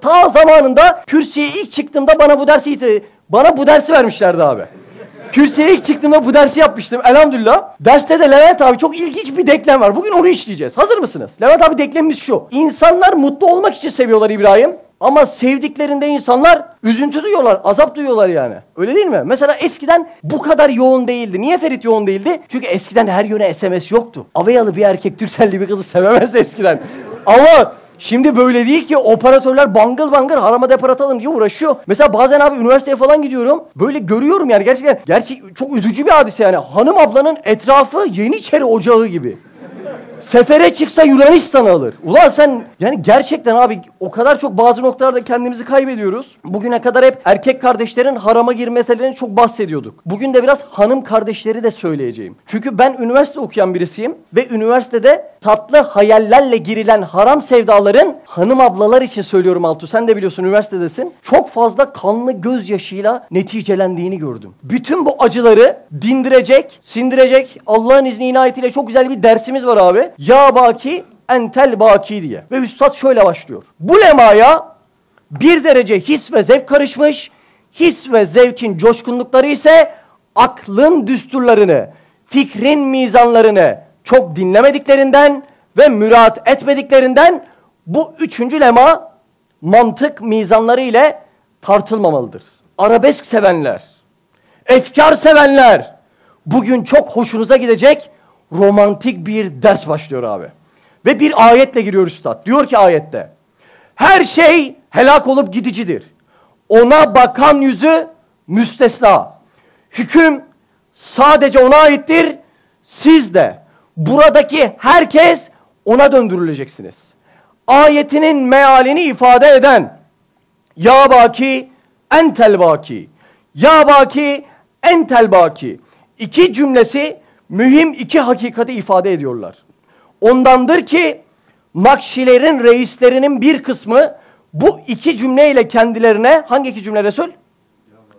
Ta zamanında kürsüye ilk çıktığımda bana bu dersi bana bu dersi vermişlerdi abi. Kürsüye ilk çıktığımda bu dersi yapmıştım elhamdülillah. Derste de Levent abi çok ilginç bir denklem var. Bugün onu işleyeceğiz. Hazır mısınız? Levent abi denklemimiz şu. İnsanlar mutlu olmak için seviyorlar İbrahim. Ama sevdiklerinde insanlar üzüntü duyuyorlar, azap duyuyorlar yani. Öyle değil mi? Mesela eskiden bu kadar yoğun değildi. Niye Ferit yoğun değildi? Çünkü eskiden her yöne SMS yoktu. Aveyalı bir erkek Türkcelli bir kızı sevemezdi eskiden. Ama Şimdi böyle değil ki operatörler bangıl bangır harama depar atalım diye uğraşıyor. Mesela bazen abi üniversiteye falan gidiyorum. Böyle görüyorum yani gerçekten. Gerçi çok üzücü bir hadise yani. Hanım ablanın etrafı Yeniçeri ocağı gibi. Sefere çıksa Yunanistan'ı alır. Ulan sen yani gerçekten abi o kadar çok bazı noktalarda kendimizi kaybediyoruz. Bugüne kadar hep erkek kardeşlerin harama girmesinden çok bahsediyorduk. Bugün de biraz hanım kardeşleri de söyleyeceğim. Çünkü ben üniversite okuyan birisiyim ve üniversitede tatlı hayallerle girilen haram sevdaların hanım ablalar için söylüyorum Altu. Sen de biliyorsun üniversitedesin. Çok fazla kanlı gözyaşıyla neticelendiğini gördüm. Bütün bu acıları dindirecek, sindirecek Allah'ın izni inayetiyle çok güzel bir dersimiz var abi. Ya baki entel baki diye. Ve üstad şöyle başlıyor. Bu lemaya bir derece his ve zevk karışmış. His ve zevkin coşkunlukları ise aklın düsturlarını, fikrin mizanlarını çok dinlemediklerinden ve müraat etmediklerinden bu üçüncü lema mantık mizanları ile tartılmamalıdır. Arabesk sevenler, efkar sevenler bugün çok hoşunuza gidecek romantik bir ders başlıyor abi. Ve bir ayetle giriyor üstad. Diyor ki ayette. Her şey helak olup gidicidir. Ona bakan yüzü müstesna. Hüküm sadece ona aittir. Siz de buradaki herkes ona döndürüleceksiniz. Ayetinin mealini ifade eden Ya baki entel baki Ya baki entel baki iki cümlesi mühim iki hakikati ifade ediyorlar. Ondandır ki Nakşilerin reislerinin bir kısmı bu iki cümleyle kendilerine hangi iki cümle Resul?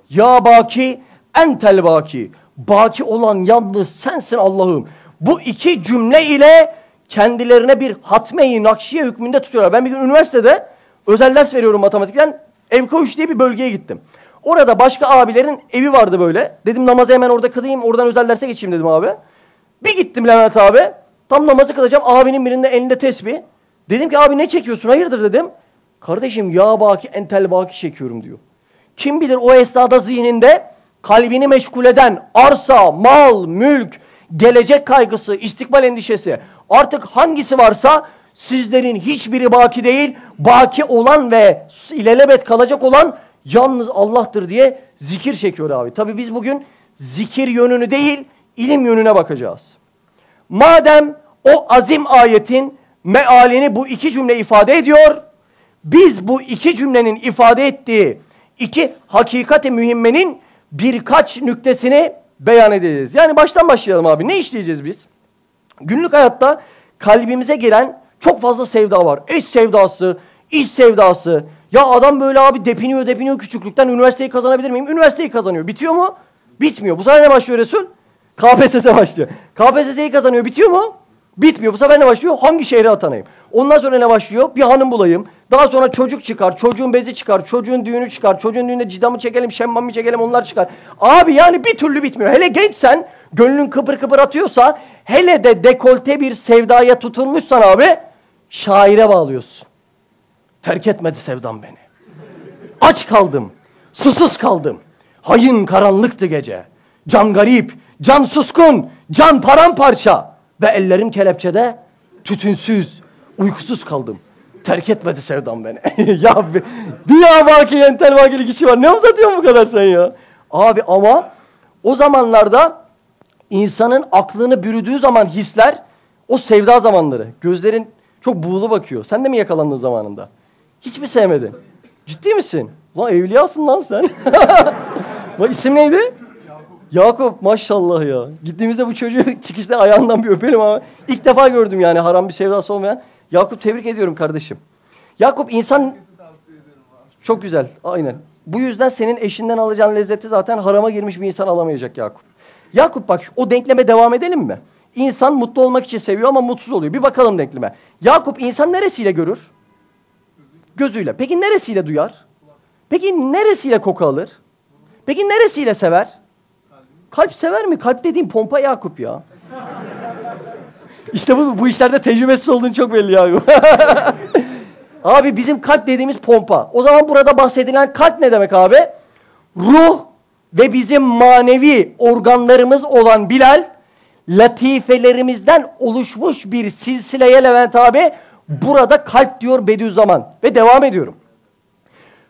Ya baki entel baki. Baki olan yalnız sensin Allah'ım. Bu iki cümle ile kendilerine bir hatmeyi nakşiye hükmünde tutuyorlar. Ben bir gün üniversitede özel ders veriyorum matematikten. Evkoğuş diye bir bölgeye gittim. Orada başka abilerin evi vardı böyle. Dedim namazı hemen orada kılayım oradan özel derse geçeyim dedim abi. Bir gittim Levent abi. Tam namazı kılacağım. Abinin birinde elinde tesbih. Dedim ki abi ne çekiyorsun? Hayırdır dedim. Kardeşim ya baki entel baki çekiyorum diyor. Kim bilir o esnada zihninde kalbini meşgul eden arsa, mal, mülk, gelecek kaygısı, istikbal endişesi artık hangisi varsa sizlerin hiçbiri baki değil, baki olan ve ilelebet kalacak olan yalnız Allah'tır diye zikir çekiyor abi. Tabi biz bugün zikir yönünü değil, ilim yönüne bakacağız. Madem o azim ayetin mealini bu iki cümle ifade ediyor, biz bu iki cümlenin ifade ettiği iki hakikati mühimmenin birkaç nüktesini beyan edeceğiz. Yani baştan başlayalım abi. Ne işleyeceğiz biz? Günlük hayatta kalbimize giren çok fazla sevda var. Eş sevdası, iş sevdası. Ya adam böyle abi depiniyor depiniyor küçüklükten üniversiteyi kazanabilir miyim? Üniversiteyi kazanıyor. Bitiyor mu? Bitmiyor. Bu sefer ne başlıyor Resul? KPSS başlıyor. KPSS'yi kazanıyor. Bitiyor mu? Bitmiyor. Bu sefer ne başlıyor? Hangi şehre atanayım? Ondan sonra ne başlıyor? Bir hanım bulayım. Daha sonra çocuk çıkar, çocuğun bezi çıkar, çocuğun düğünü çıkar, çocuğun düğünde cidamı çekelim, şemmamı çekelim onlar çıkar. Abi yani bir türlü bitmiyor. Hele gençsen, gönlün kıpır kıpır atıyorsa, hele de dekolte bir sevdaya tutulmuşsan abi, şaire bağlıyorsun. Terk etmedi sevdam beni. Aç kaldım, susuz kaldım. Hayın karanlıktı gece. Can garip, can suskun, can paramparça. Ve ellerim kelepçede, tütünsüz, uykusuz kaldım. Terk etmedi sevdam beni. ya bir, ya baki entel vakili kişi var. Ne uzatıyorsun bu kadar sen ya? Abi ama o zamanlarda insanın aklını bürüdüğü zaman hisler o sevda zamanları. Gözlerin çok buğulu bakıyor. Sen de mi yakalandın zamanında? Hiç mi sevmedin? Ciddi misin? Lan evliyasın lan sen. Bak isim neydi? Yakup maşallah ya. Gittiğimizde bu çocuğu çıkışta ayağından bir öpelim ama ilk defa gördüm yani haram bir sevdası olmayan. Yakup tebrik ediyorum kardeşim. Yakup insan çok güzel aynen. Bu yüzden senin eşinden alacağın lezzeti zaten harama girmiş bir insan alamayacak Yakup. Yakup bak o denkleme devam edelim mi? İnsan mutlu olmak için seviyor ama mutsuz oluyor. Bir bakalım denkleme. Yakup insan neresiyle görür? Gözüyle. Peki neresiyle duyar? Peki neresiyle koku alır? Peki neresiyle sever? Kalp sever mi? Kalp dediğim pompa Yakup ya. İşte bu, bu işlerde tecrübesiz olduğunu çok belli ya. abi bizim kalp dediğimiz pompa. O zaman burada bahsedilen kalp ne demek abi? Ruh ve bizim manevi organlarımız olan Bilal, latifelerimizden oluşmuş bir silsileye Levent abi, burada kalp diyor Bediüzzaman. Ve devam ediyorum.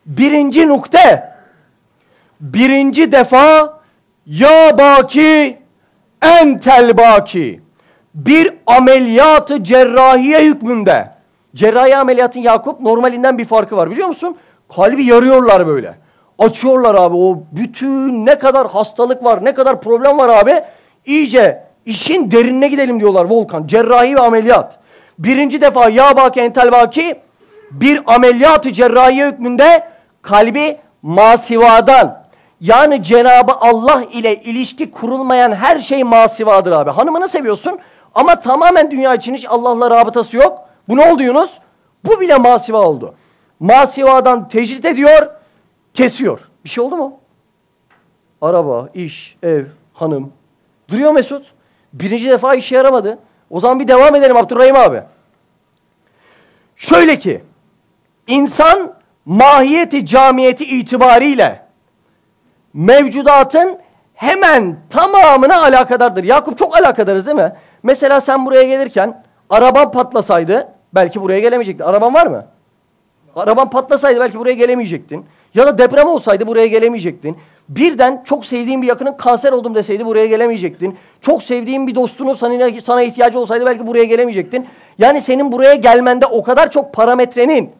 Birinci nokta, birinci defa ya baki entel baki bir ameliyatı cerrahiye hükmünde. Cerrahi ameliyatın Yakup normalinden bir farkı var biliyor musun? Kalbi yarıyorlar böyle. Açıyorlar abi o bütün ne kadar hastalık var ne kadar problem var abi. İyice işin derinine gidelim diyorlar Volkan. Cerrahi ve ameliyat. Birinci defa ya baki entel baki bir ameliyatı cerrahi hükmünde kalbi masivadan yani Cenabı Allah ile ilişki kurulmayan her şey masivadır abi. Hanımını seviyorsun ama tamamen dünya için hiç Allah'la rabıtası yok. Bu ne oldu Yunus? Bu bile masiva oldu. Masivadan tecrit ediyor, kesiyor. Bir şey oldu mu? Araba, iş, ev, hanım. Duruyor Mesut. Birinci defa işe yaramadı. O zaman bir devam edelim Abdurrahim abi. Şöyle ki, insan mahiyeti camiyeti itibariyle mevcudatın hemen tamamına alakadardır. Yakup çok alakadarız değil mi? Mesela sen buraya gelirken araban patlasaydı belki buraya gelemeyecektin. Araban var mı? Araban patlasaydı belki buraya gelemeyecektin. Ya da deprem olsaydı buraya gelemeyecektin. Birden çok sevdiğin bir yakının kanser oldum deseydi buraya gelemeyecektin. Çok sevdiğin bir dostunun sana, sana ihtiyacı olsaydı belki buraya gelemeyecektin. Yani senin buraya gelmende o kadar çok parametrenin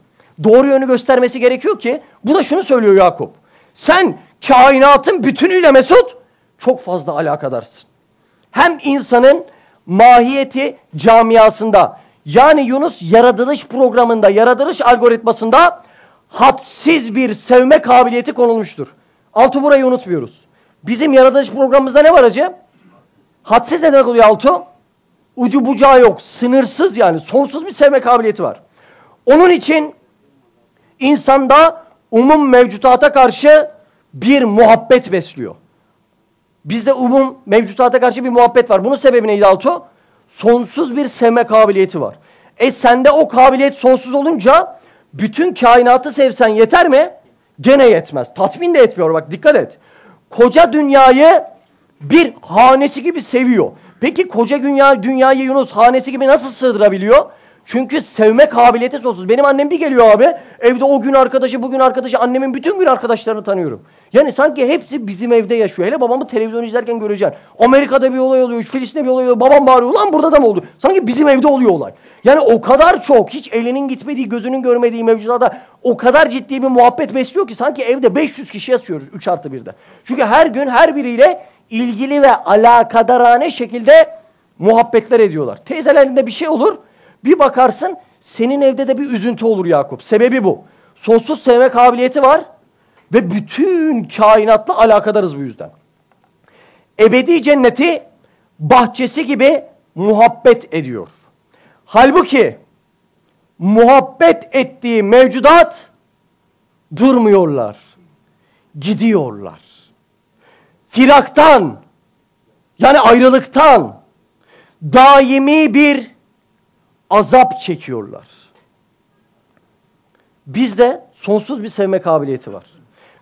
doğru yönü göstermesi gerekiyor ki bu da şunu söylüyor Yakup. Sen kainatın bütünüyle Mesut çok fazla alakadarsın. Hem insanın mahiyeti camiasında yani Yunus yaratılış programında, yaratılış algoritmasında hadsiz bir sevme kabiliyeti konulmuştur. Altı burayı unutmuyoruz. Bizim yaratılış programımızda ne var acı? Hadsiz ne demek oluyor Altı? Ucu bucağı yok. Sınırsız yani. Sonsuz bir sevme kabiliyeti var. Onun için insanda umum mevcutata karşı bir muhabbet besliyor. Bizde umum mevcutata karşı bir muhabbet var. Bunun sebebi neydi Altu? Sonsuz bir sevme kabiliyeti var. E sende o kabiliyet sonsuz olunca bütün kainatı sevsen yeter mi? Gene yetmez. Tatmin de etmiyor bak dikkat et. Koca dünyayı bir hanesi gibi seviyor. Peki koca dünya, dünyayı Yunus hanesi gibi nasıl sığdırabiliyor? Çünkü sevme kabiliyeti sonsuz. Benim annem bir geliyor abi. Evde o gün arkadaşı, bugün arkadaşı, annemin bütün gün arkadaşlarını tanıyorum. Yani sanki hepsi bizim evde yaşıyor. Hele babamı televizyon izlerken göreceksin. Amerika'da bir olay oluyor, Filistin'de bir olay oluyor. Babam bağırıyor, lan burada da mı oldu? Sanki bizim evde oluyor olay. Yani o kadar çok, hiç elinin gitmediği, gözünün görmediği mevzularda o kadar ciddi bir muhabbet besliyor ki sanki evde 500 kişi yaşıyoruz 3 artı 1'de. Çünkü her gün her biriyle ilgili ve alakadarane şekilde muhabbetler ediyorlar. Teyzelerinde bir şey olur, bir bakarsın senin evde de bir üzüntü olur Yakup. Sebebi bu. Sonsuz sevme kabiliyeti var ve bütün kainatla alakadarız bu yüzden. Ebedi cenneti bahçesi gibi muhabbet ediyor. Halbuki muhabbet ettiği mevcudat durmuyorlar. Gidiyorlar. Firaktan yani ayrılıktan daimi bir azap çekiyorlar. Bizde sonsuz bir sevme kabiliyeti var.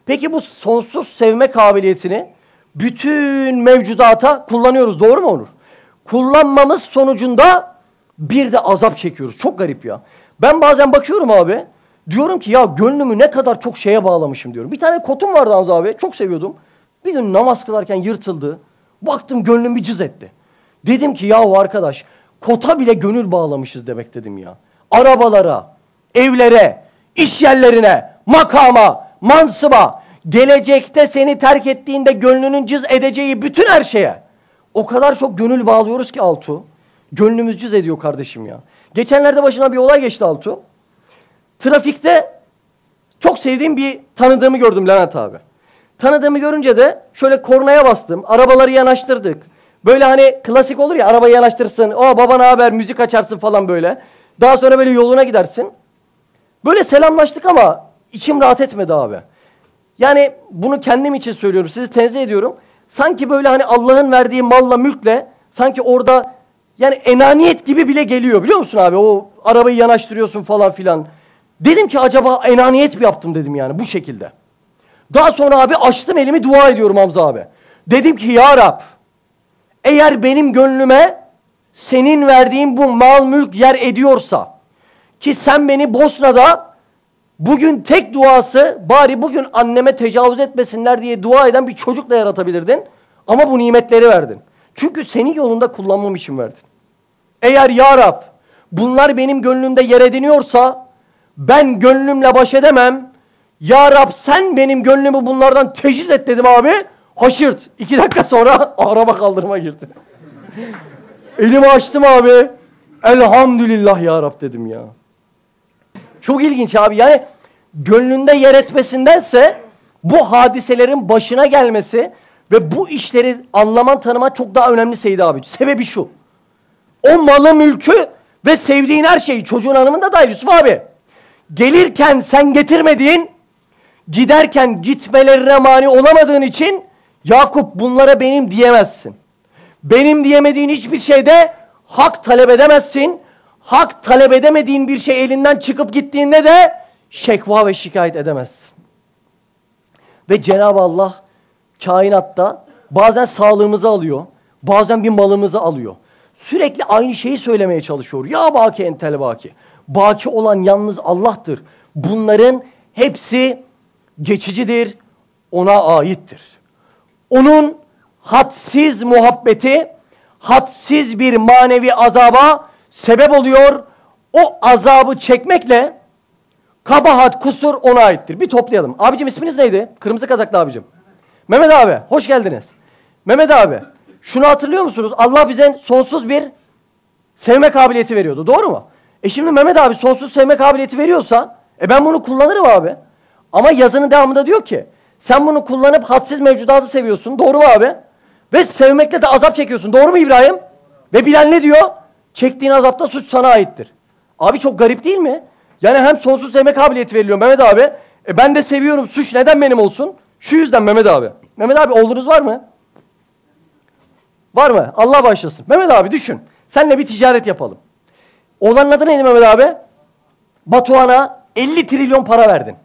Peki bu sonsuz sevme kabiliyetini bütün mevcudata kullanıyoruz. Doğru mu Onur? Kullanmamız sonucunda bir de azap çekiyoruz. Çok garip ya. Ben bazen bakıyorum abi. Diyorum ki ya gönlümü ne kadar çok şeye bağlamışım diyorum. Bir tane kotum vardı Hamza abi. Çok seviyordum. Bir gün namaz kılarken yırtıldı. Baktım gönlüm bir cız etti. Dedim ki yahu arkadaş kota bile gönül bağlamışız demek dedim ya. Arabalara, evlere, iş yerlerine, makama, mansıba. Gelecekte seni terk ettiğinde gönlünün cız edeceği bütün her şeye. O kadar çok gönül bağlıyoruz ki Altu. Gönlümüz cız ediyor kardeşim ya. Geçenlerde başına bir olay geçti Altu. Trafikte çok sevdiğim bir tanıdığımı gördüm Levent abi. Tanıdığımı görünce de şöyle kornaya bastım. Arabaları yanaştırdık. Böyle hani klasik olur ya arabayı yanaştırsın. O baba ne haber müzik açarsın falan böyle. Daha sonra böyle yoluna gidersin. Böyle selamlaştık ama içim rahat etmedi abi. Yani bunu kendim için söylüyorum. Sizi tenzih ediyorum. Sanki böyle hani Allah'ın verdiği malla mülkle sanki orada yani enaniyet gibi bile geliyor biliyor musun abi? O arabayı yanaştırıyorsun falan filan. Dedim ki acaba enaniyet mi yaptım dedim yani bu şekilde. Daha sonra abi açtım elimi dua ediyorum Hamza abi. Dedim ki ya Rab eğer benim gönlüme senin verdiğin bu mal mülk yer ediyorsa ki sen beni Bosna'da bugün tek duası bari bugün anneme tecavüz etmesinler diye dua eden bir çocukla yaratabilirdin. Ama bu nimetleri verdin. Çünkü senin yolunda kullanmam için verdin. Eğer ya Rab bunlar benim gönlümde yer ediniyorsa ben gönlümle baş edemem. Ya Rab sen benim gönlümü bunlardan teşhis et dedim abi. Haşırt. İki dakika sonra araba kaldırıma girdi. Elimi açtım abi. Elhamdülillah ya Rab dedim ya. Çok ilginç abi. Yani gönlünde yer etmesindense bu hadiselerin başına gelmesi ve bu işleri anlaman tanıman çok daha önemli Seyit abi. Sebebi şu. O malı mülkü ve sevdiğin her şeyi çocuğun hanımın da dahil Yusuf abi. Gelirken sen getirmediğin, giderken gitmelerine mani olamadığın için Yakup bunlara benim diyemezsin. Benim diyemediğin hiçbir şeyde hak talep edemezsin. Hak talep edemediğin bir şey elinden çıkıp gittiğinde de şekva ve şikayet edemezsin. Ve Cenab-ı Allah kainatta bazen sağlığımızı alıyor, bazen bir malımızı alıyor. Sürekli aynı şeyi söylemeye çalışıyor. Ya baki entel baki. Baki olan yalnız Allah'tır. Bunların hepsi geçicidir, ona aittir. Onun hadsiz muhabbeti, hadsiz bir manevi azaba sebep oluyor. O azabı çekmekle kabahat, kusur ona aittir. Bir toplayalım. Abicim isminiz neydi? Kırmızı kazaklı abicim. Mehmet abi, hoş geldiniz. Mehmet abi, şunu hatırlıyor musunuz? Allah bize sonsuz bir sevme kabiliyeti veriyordu. Doğru mu? E şimdi Mehmet abi sonsuz sevme kabiliyeti veriyorsa, e ben bunu kullanırım abi. Ama yazının devamında diyor ki, sen bunu kullanıp hadsiz mevcudatı seviyorsun. Doğru mu abi? Ve sevmekle de azap çekiyorsun. Doğru mu İbrahim? Ve Bilal ne diyor? Çektiğin azapta suç sana aittir. Abi çok garip değil mi? Yani hem sonsuz sevme kabiliyeti veriliyor Mehmet abi. E ben de seviyorum. Suç neden benim olsun? Şu yüzden Mehmet abi. Mehmet abi oğlunuz var mı? Var mı? Allah başlasın. Mehmet abi düşün. Senle bir ticaret yapalım. Oğlanın adı neydi Mehmet abi? Batuhan'a 50 trilyon para verdin.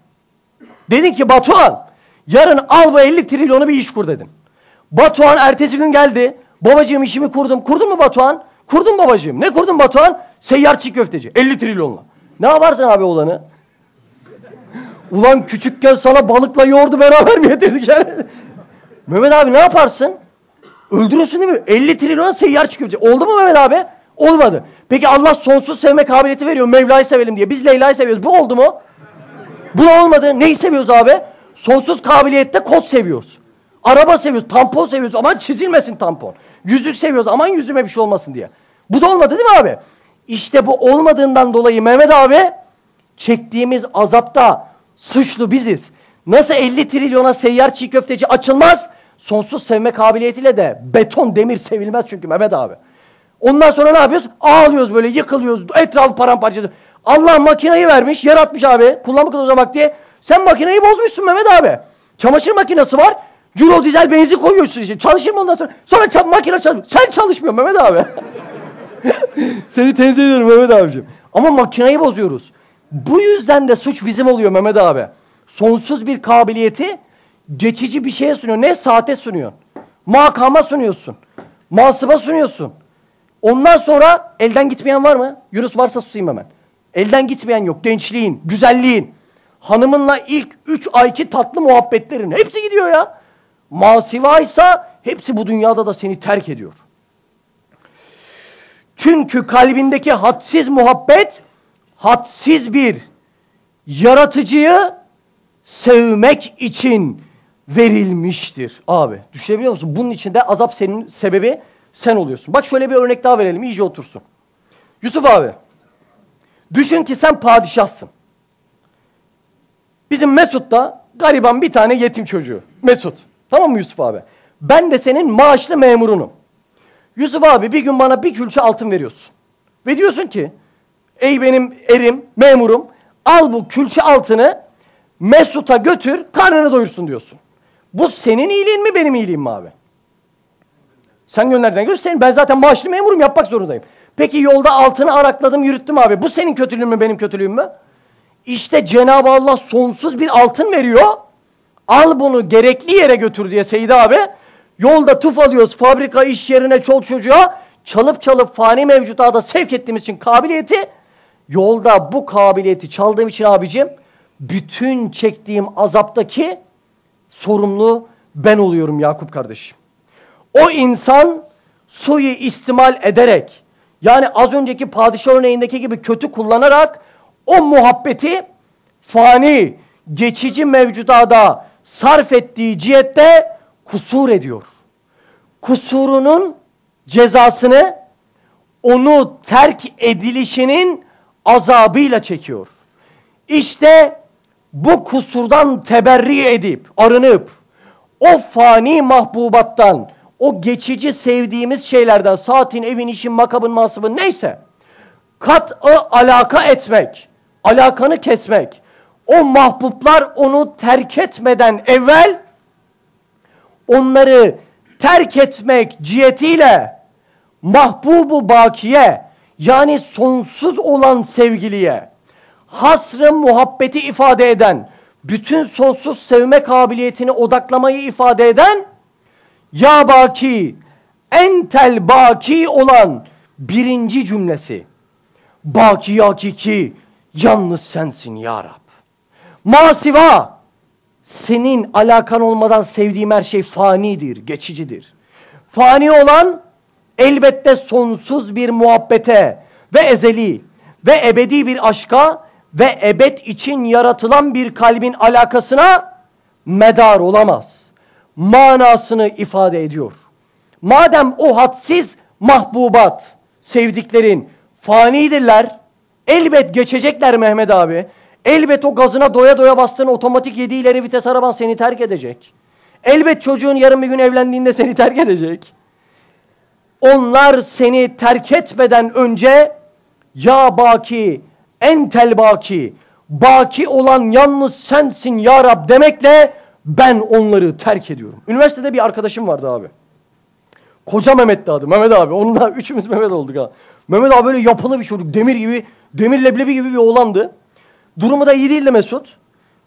Dedin ki Batuhan yarın al bu 50 trilyonu bir iş kur dedin. Batuhan ertesi gün geldi. Babacığım işimi kurdum. Kurdun mu Batuhan? Kurdum babacığım. Ne kurdun Batuhan? Seyyar çiğ köfteci. 50 trilyonla. Ne yaparsın abi oğlanı? Ulan küçükken sana balıkla yoğurdu beraber mi yedirdik yani? Mehmet abi ne yaparsın? Öldürürsün değil mi? 50 trilyon seyyar köfteci. Oldu mu Mehmet abi? Olmadı. Peki Allah sonsuz sevme kabiliyeti veriyor. Mevla'yı sevelim diye. Biz Leyla'yı seviyoruz. Bu oldu mu? Bu olmadı. Neyi seviyoruz abi? Sonsuz kabiliyette kod seviyoruz. Araba seviyoruz, tampon seviyoruz. Aman çizilmesin tampon. Yüzük seviyoruz. Aman yüzüme bir şey olmasın diye. Bu da olmadı değil mi abi? İşte bu olmadığından dolayı Mehmet abi çektiğimiz azapta suçlu biziz. Nasıl 50 trilyona seyyar çiğ köfteci açılmaz? Sonsuz sevme kabiliyetiyle de beton demir sevilmez çünkü Mehmet abi. Ondan sonra ne yapıyoruz? Ağlıyoruz böyle yıkılıyoruz. Etrafı paramparça Allah makinayı vermiş, yaratmış abi. Kullanmak kılavuza bak diye. Sen makineyi bozmuşsun Mehmet abi. Çamaşır makinesi var. Euro dizel benzin koyuyorsun işte. Çalışır mı ondan sonra? Sonra çam makine çalışmıyor. Sen çalışmıyor Mehmet abi. Seni tenzih ediyorum Mehmet abicim. Ama makineyi bozuyoruz. Bu yüzden de suç bizim oluyor Mehmet abi. Sonsuz bir kabiliyeti geçici bir şeye sunuyor. Ne saate sunuyorsun? Makama sunuyorsun. Masıba sunuyorsun. Ondan sonra elden gitmeyen var mı? Yunus varsa susayım hemen. Elden gitmeyen yok. Gençliğin, güzelliğin. Hanımınla ilk üç ayki tatlı muhabbetlerin. Hepsi gidiyor ya. Masivaysa hepsi bu dünyada da seni terk ediyor. Çünkü kalbindeki hadsiz muhabbet hadsiz bir yaratıcıyı sevmek için verilmiştir. Abi düşünebiliyor musun? Bunun içinde azap senin sebebi sen oluyorsun. Bak şöyle bir örnek daha verelim iyice otursun. Yusuf abi düşün ki sen padişahsın. Bizim Mesut da gariban bir tane yetim çocuğu. Mesut. Tamam mı Yusuf abi? Ben de senin maaşlı memurunum. Yusuf abi bir gün bana bir külçe altın veriyorsun. Ve diyorsun ki ey benim erim, memurum al bu külçe altını Mesut'a götür karnını doyursun diyorsun. Bu senin iyiliğin mi benim iyiliğim mi abi? Sen gönderden gör senin. Ben zaten maaşlı memurum yapmak zorundayım. Peki yolda altını arakladım yürüttüm abi. Bu senin kötülüğün mü benim kötülüğüm mü? İşte Cenab-ı Allah sonsuz bir altın veriyor. Al bunu gerekli yere götür diye Seyit abi. Yolda tuf alıyoruz fabrika iş yerine çol çocuğa. Çalıp çalıp fani mevcutata sevk ettiğimiz için kabiliyeti. Yolda bu kabiliyeti çaldığım için abicim bütün çektiğim azaptaki sorumlu ben oluyorum Yakup kardeşim. O insan suyu istimal ederek yani az önceki padişah örneğindeki gibi kötü kullanarak o muhabbeti fani, geçici mevcudada sarf ettiği cihette kusur ediyor. Kusurunun cezasını onu terk edilişinin azabıyla çekiyor. İşte bu kusurdan teberri edip, arınıp, o fani mahbubattan, o geçici sevdiğimiz şeylerden, saatin, evin, işin, makabın, masabın neyse, kat'ı alaka etmek, alakanı kesmek, o mahbublar onu terk etmeden evvel, onları terk etmek cihetiyle, mahbubu bakiye, yani sonsuz olan sevgiliye, hasrı muhabbeti ifade eden, bütün sonsuz sevme kabiliyetini odaklamayı ifade eden, ya baki, entel baki olan birinci cümlesi. Baki hakiki, yalnız sensin ya Rab. Masiva, senin alakan olmadan sevdiğim her şey fanidir, geçicidir. Fani olan elbette sonsuz bir muhabbete ve ezeli ve ebedi bir aşka ve ebed için yaratılan bir kalbin alakasına medar olamaz. Manasını ifade ediyor. Madem o hadsiz mahbubat, sevdiklerin fanidirler, elbet geçecekler Mehmet abi. Elbet o gazına doya doya bastığın otomatik yedi ileri vites araban seni terk edecek. Elbet çocuğun yarın bir gün evlendiğinde seni terk edecek. Onlar seni terk etmeden önce ya baki entel baki baki olan yalnız sensin ya Rab demekle ben onları terk ediyorum. Üniversitede bir arkadaşım vardı abi. Koca Mehmet'ti adı. Mehmet abi. Onunla üçümüz Mehmet olduk ha. Mehmet abi böyle yapılı bir çocuk. Demir gibi, demir leblebi gibi bir oğlandı. Durumu da iyi değildi Mesut.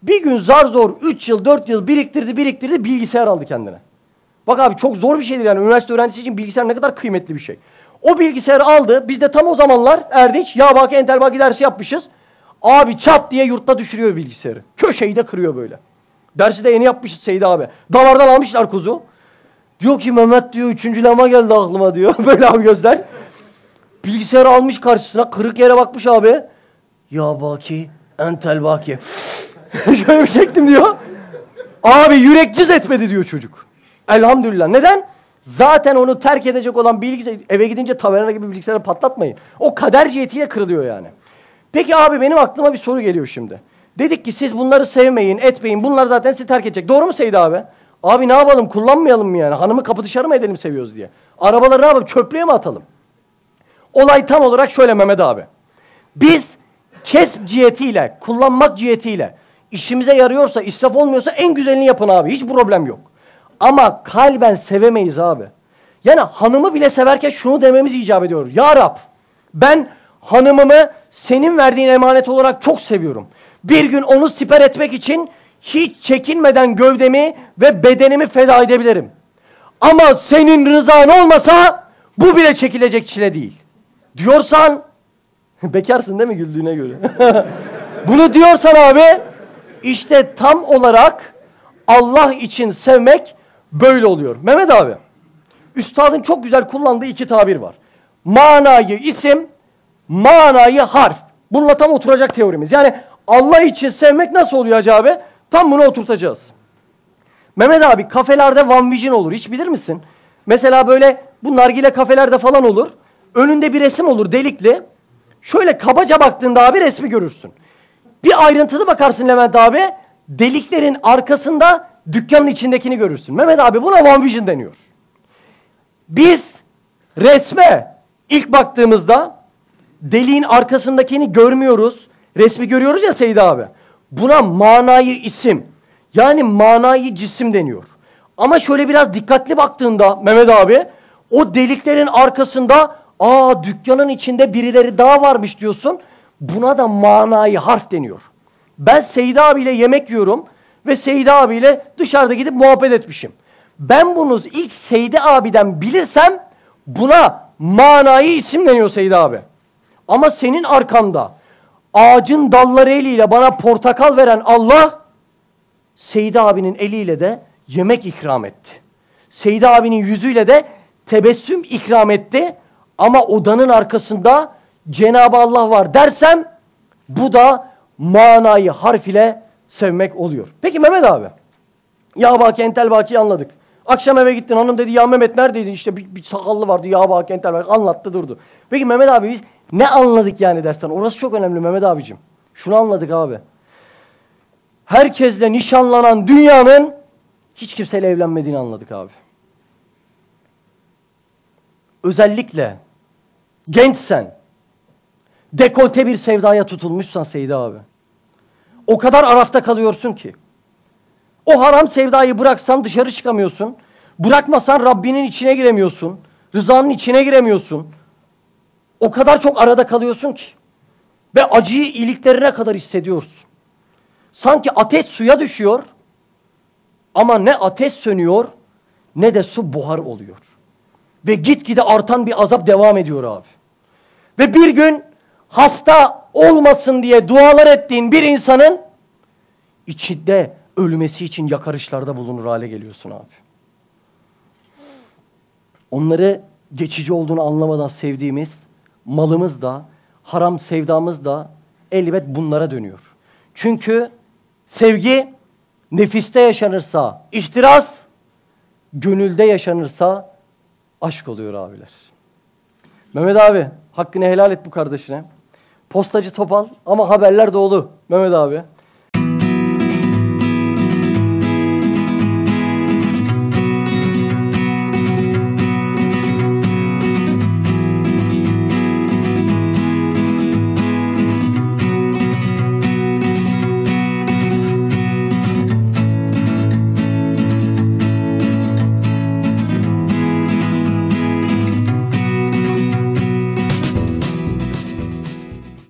Bir gün zar zor 3 yıl 4 yıl biriktirdi biriktirdi bilgisayar aldı kendine. Bak abi çok zor bir şeydir yani üniversite öğrencisi için bilgisayar ne kadar kıymetli bir şey. O bilgisayarı aldı. Biz de tam o zamanlar Erdinç ya bak entel dersi yapmışız. Abi çat diye yurtta düşürüyor bilgisayarı. Köşeyi de kırıyor böyle. Dersi de yeni yapmışız Seyit abi. Davardan almışlar kuzu. Diyor ki Mehmet diyor üçüncü lama geldi aklıma diyor. böyle abi gözler. Bilgisayarı almış karşısına kırık yere bakmış abi. Ya baki entel baki. Şöyle bir çektim diyor. Abi yürek cız etmedi diyor çocuk. Elhamdülillah. Neden? Zaten onu terk edecek olan bilgisayar eve gidince taverna gibi bilgisayarı patlatmayın. O kader cihetiyle kırılıyor yani. Peki abi benim aklıma bir soru geliyor şimdi. Dedik ki siz bunları sevmeyin, etmeyin. Bunlar zaten sizi terk edecek. Doğru mu Seyit abi? Abi ne yapalım? Kullanmayalım mı yani? Hanımı kapı dışarı mı edelim seviyoruz diye. Arabaları ne yapalım? Çöplüğe mi atalım? Olay tam olarak şöyle Mehmet abi. Biz kesp cihetiyle, kullanmak cihetiyle işimize yarıyorsa, israf olmuyorsa en güzelini yapın abi. Hiç problem yok. Ama kalben sevemeyiz abi. Yani hanımı bile severken şunu dememiz icap ediyor. Ya Rab ben hanımımı senin verdiğin emanet olarak çok seviyorum. Bir gün onu siper etmek için hiç çekinmeden gövdemi ve bedenimi feda edebilirim. Ama senin rızan olmasa bu bile çekilecek çile değil. Diyorsan bekarsın değil mi güldüğüne göre? Bunu diyorsan abi işte tam olarak Allah için sevmek böyle oluyor. Mehmet abi, üstadın çok güzel kullandığı iki tabir var. Manayı isim, manayı harf. Bununla tam oturacak teorimiz. Yani Allah için sevmek nasıl oluyor acaba? Tam bunu oturtacağız. Mehmet abi kafelerde One Vision olur. Hiç bilir misin? Mesela böyle bu nargile kafelerde falan olur. Önünde bir resim olur delikli. Şöyle kabaca baktığında abi resmi görürsün. Bir ayrıntılı bakarsın Levent abi. Deliklerin arkasında dükkanın içindekini görürsün. Mehmet abi buna One Vision deniyor. Biz resme ilk baktığımızda deliğin arkasındakini görmüyoruz. Resmi görüyoruz ya Seyit abi. Buna manayı isim yani manayı cisim deniyor. Ama şöyle biraz dikkatli baktığında Mehmet abi o deliklerin arkasında aa dükkanın içinde birileri daha varmış diyorsun. Buna da manayı harf deniyor. Ben Seyit abiyle yemek yiyorum ve Seyit abiyle dışarıda gidip muhabbet etmişim. Ben bunu ilk Seydi abiden bilirsem buna manayı isim deniyor Seydi abi. Ama senin arkanda ağacın dalları eliyle bana portakal veren Allah Seydi abinin eliyle de yemek ikram etti. Seydi abinin yüzüyle de tebessüm ikram etti. Ama odanın arkasında Cenab-ı Allah var dersem bu da manayı harf ile sevmek oluyor. Peki Mehmet abi. Ya baki entel baki anladık. Akşam eve gittin hanım dedi ya Mehmet neredeydin? İşte bir, bir sakallı vardı ya baki entel baki anlattı durdu. Peki Mehmet abi biz ne anladık yani dersten? Orası çok önemli Mehmet abicim. Şunu anladık abi. Herkesle nişanlanan dünyanın hiç kimseyle evlenmediğini anladık abi. Özellikle gençsen, dekolte bir sevdaya tutulmuşsan Seydi abi. O kadar arafta kalıyorsun ki. O haram sevdayı bıraksan dışarı çıkamıyorsun. Bırakmasan Rabbinin içine giremiyorsun. Rızanın içine giremiyorsun. O kadar çok arada kalıyorsun ki. Ve acıyı iliklerine kadar hissediyorsun. Sanki ateş suya düşüyor. Ama ne ateş sönüyor ne de su buhar oluyor. Ve gitgide artan bir azap devam ediyor abi. Ve bir gün hasta olmasın diye dualar ettiğin bir insanın içinde ölmesi için yakarışlarda bulunur hale geliyorsun abi. Onları geçici olduğunu anlamadan sevdiğimiz malımız da, haram sevdamız da elbet bunlara dönüyor. Çünkü sevgi nefiste yaşanırsa ihtiras, gönülde yaşanırsa aşk oluyor abiler. Mehmet abi hakkını helal et bu kardeşine. Postacı topal ama haberler dolu Mehmet abi.